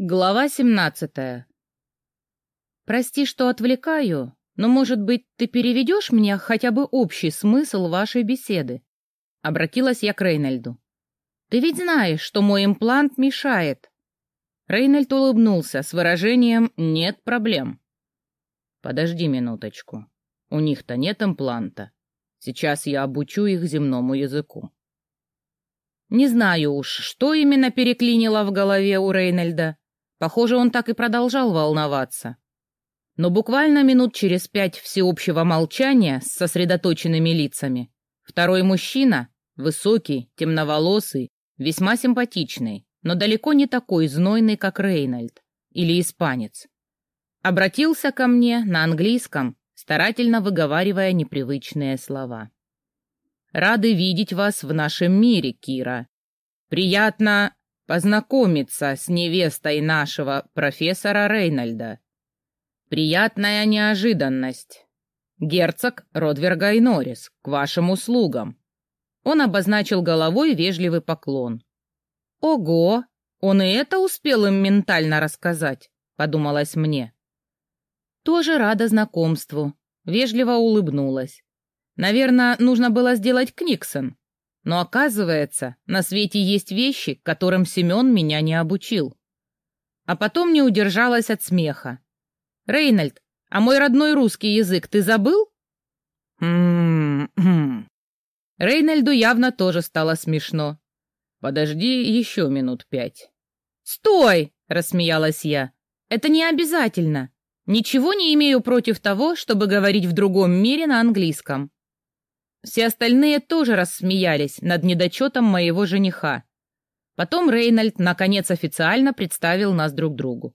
Глава семнадцатая. Прости, что отвлекаю, но, может быть, ты переведешь мне хотя бы общий смысл вашей беседы? Обратилась я к Рейнольду. Ты ведь знаешь, что мой имплант мешает. Рейнольд улыбнулся с выражением «нет проблем». Подожди минуточку. У них-то нет импланта. Сейчас я обучу их земному языку. Не знаю уж, что именно переклинило в голове у Рейнольда, Похоже, он так и продолжал волноваться. Но буквально минут через пять всеобщего молчания с сосредоточенными лицами второй мужчина, высокий, темноволосый, весьма симпатичный, но далеко не такой знойный, как Рейнольд или испанец, обратился ко мне на английском, старательно выговаривая непривычные слова. «Рады видеть вас в нашем мире, Кира. Приятно познакомиться с невестой нашего профессора Рейнольда. Приятная неожиданность. Герцог Родверга и Норрис, к вашим услугам. Он обозначил головой вежливый поклон. Ого, он и это успел им ментально рассказать, подумалось мне. Тоже рада знакомству, вежливо улыбнулась. Наверное, нужно было сделать Книксон, но оказывается, на свете есть вещи, которым Семен меня не обучил. А потом не удержалась от смеха. «Рейнольд, а мой родной русский язык ты забыл?» Рейнольду явно тоже стало смешно. «Подожди еще минут пять». «Стой!» — рассмеялась я. «Это не обязательно. Ничего не имею против того, чтобы говорить в другом мире на английском. Все остальные тоже рассмеялись над недочетом моего жениха. Потом Рейнольд, наконец, официально представил нас друг другу.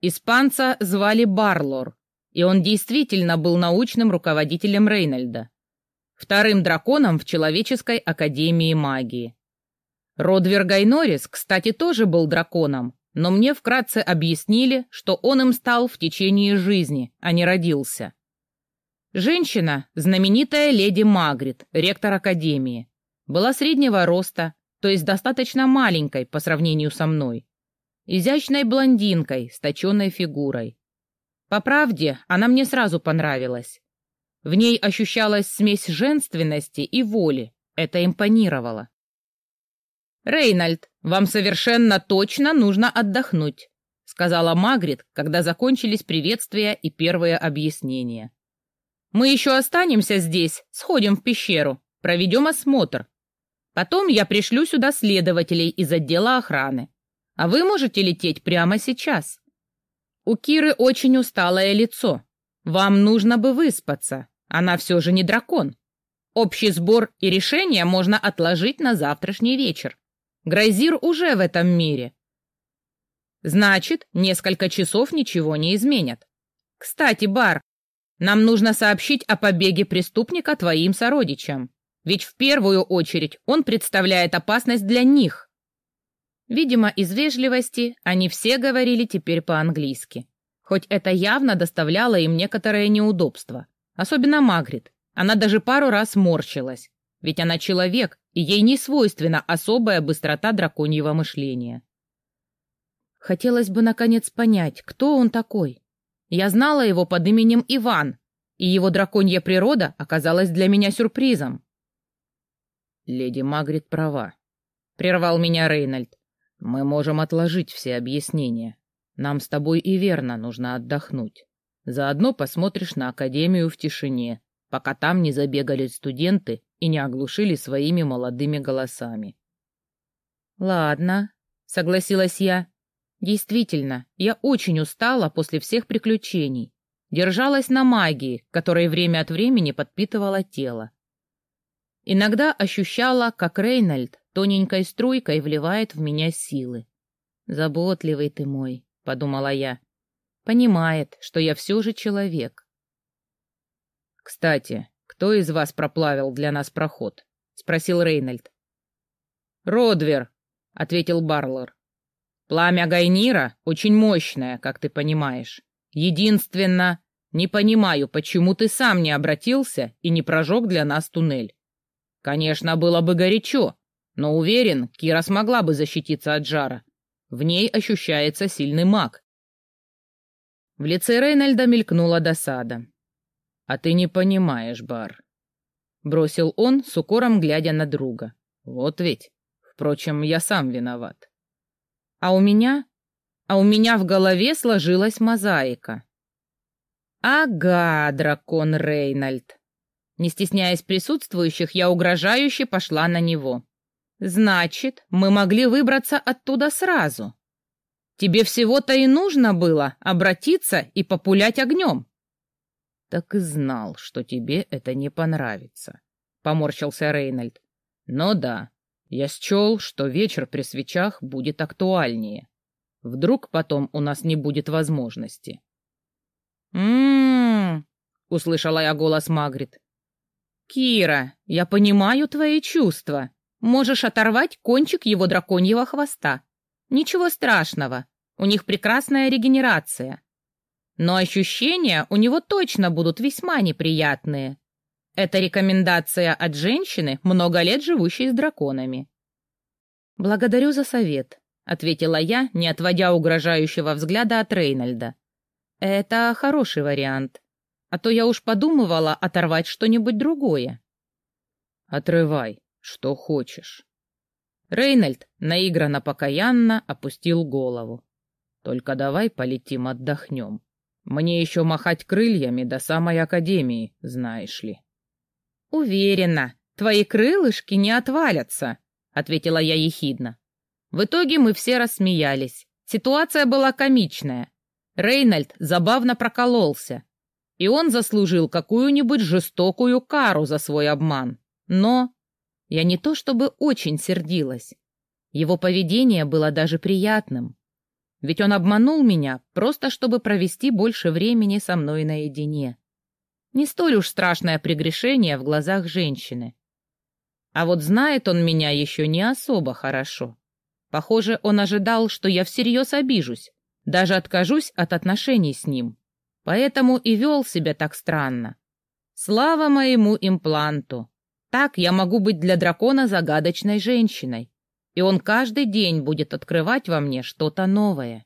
Испанца звали Барлор, и он действительно был научным руководителем Рейнольда, вторым драконом в Человеческой Академии Магии. Родвер Гайнорис, кстати, тоже был драконом, но мне вкратце объяснили, что он им стал в течение жизни, а не родился. Женщина, знаменитая леди Магрит, ректор Академии, была среднего роста, то есть достаточно маленькой по сравнению со мной. Изящной блондинкой с точенной фигурой. По правде, она мне сразу понравилась. В ней ощущалась смесь женственности и воли. Это импонировало. «Рейнольд, вам совершенно точно нужно отдохнуть», сказала Магрит, когда закончились приветствия и первые объяснения. Мы еще останемся здесь, сходим в пещеру, проведем осмотр. Потом я пришлю сюда следователей из отдела охраны. А вы можете лететь прямо сейчас. У Киры очень усталое лицо. Вам нужно бы выспаться. Она все же не дракон. Общий сбор и решение можно отложить на завтрашний вечер. Грайзир уже в этом мире. Значит, несколько часов ничего не изменят. Кстати, Бар, нам нужно сообщить о побеге преступника твоим сородичам, ведь в первую очередь он представляет опасность для них. Видимо, из вежливости они все говорили теперь по-английски, хоть это явно доставляло им некоторое неудобство, особенно Магрит. Она даже пару раз морщилась, ведь она человек, и ей не свойственна особая быстрота драконьего мышления. Хотелось бы, наконец, понять, кто он такой, я знала его под именем Иван, и его драконья природа оказалась для меня сюрпризом. «Леди Магрит права», — прервал меня Рейнольд. «Мы можем отложить все объяснения. Нам с тобой и верно нужно отдохнуть. Заодно посмотришь на Академию в тишине, пока там не забегали студенты и не оглушили своими молодыми голосами». «Ладно», — согласилась я. Действительно, я очень устала после всех приключений. Держалась на магии, которой время от времени подпитывала тело. Иногда ощущала, как Рейнольд тоненькой струйкой вливает в меня силы. «Заботливый ты мой», — подумала я. «Понимает, что я все же человек». «Кстати, кто из вас проплавил для нас проход?» — спросил Рейнольд. «Родвер», — ответил Барлор. Пламя Гайнира очень мощное, как ты понимаешь. Единственно, не понимаю, почему ты сам не обратился и не прожег для нас туннель. Конечно, было бы горячо, но уверен, Кира смогла бы защититься от жара. В ней ощущается сильный маг. В лице Рейнольда мелькнула досада. «А ты не понимаешь, Бар», — бросил он, с укором глядя на друга. «Вот ведь. Впрочем, я сам виноват». «А у меня? А у меня в голове сложилась мозаика». «Ага, дракон Рейнольд». Не стесняясь присутствующих, я угрожающе пошла на него. «Значит, мы могли выбраться оттуда сразу. Тебе всего-то и нужно было обратиться и популять огнем». «Так и знал, что тебе это не понравится», — поморщился Рейнольд. «Но да, я счел, что вечер при свечах будет актуальнее. Вдруг потом у нас не будет возможности». «М-м-м», услышала я голос Магрит. «Кира, я понимаю твои чувства. Можешь оторвать кончик его драконьего хвоста. Ничего страшного, у них прекрасная регенерация. Но ощущения у него точно будут весьма неприятные. Это рекомендация от женщины, много лет живущей с драконами. «Благодарю за совет», — ответила я, не отводя угрожающего взгляда от Рейнольда. «Это хороший вариант. А то я уж подумывала оторвать что-нибудь другое». «Отрывай, что хочешь». Рейнольд наигранно покаянно опустил голову. «Только давай полетим отдохнем». Мне еще махать крыльями до самой академии, знаешь ли. Уверена, твои крылышки не отвалятся, ответила я ехидно. В итоге мы все рассмеялись. Ситуация была комичная. Рейнольд забавно прокололся, и он заслужил какую-нибудь жестокую кару за свой обман. Но я не то чтобы очень сердилась. Его поведение было даже приятным. Ведь он обманул меня, просто чтобы провести больше времени со мной наедине. Не столь уж страшное прегрешение в глазах женщины. А вот знает он меня еще не особо хорошо. Похоже, он ожидал, что я всерьез обижусь, даже откажусь от отношений с ним. Поэтому и вел себя так странно. Слава моему импланту! Так я могу быть для дракона загадочной женщиной и он каждый день будет открывать во мне что-то новое.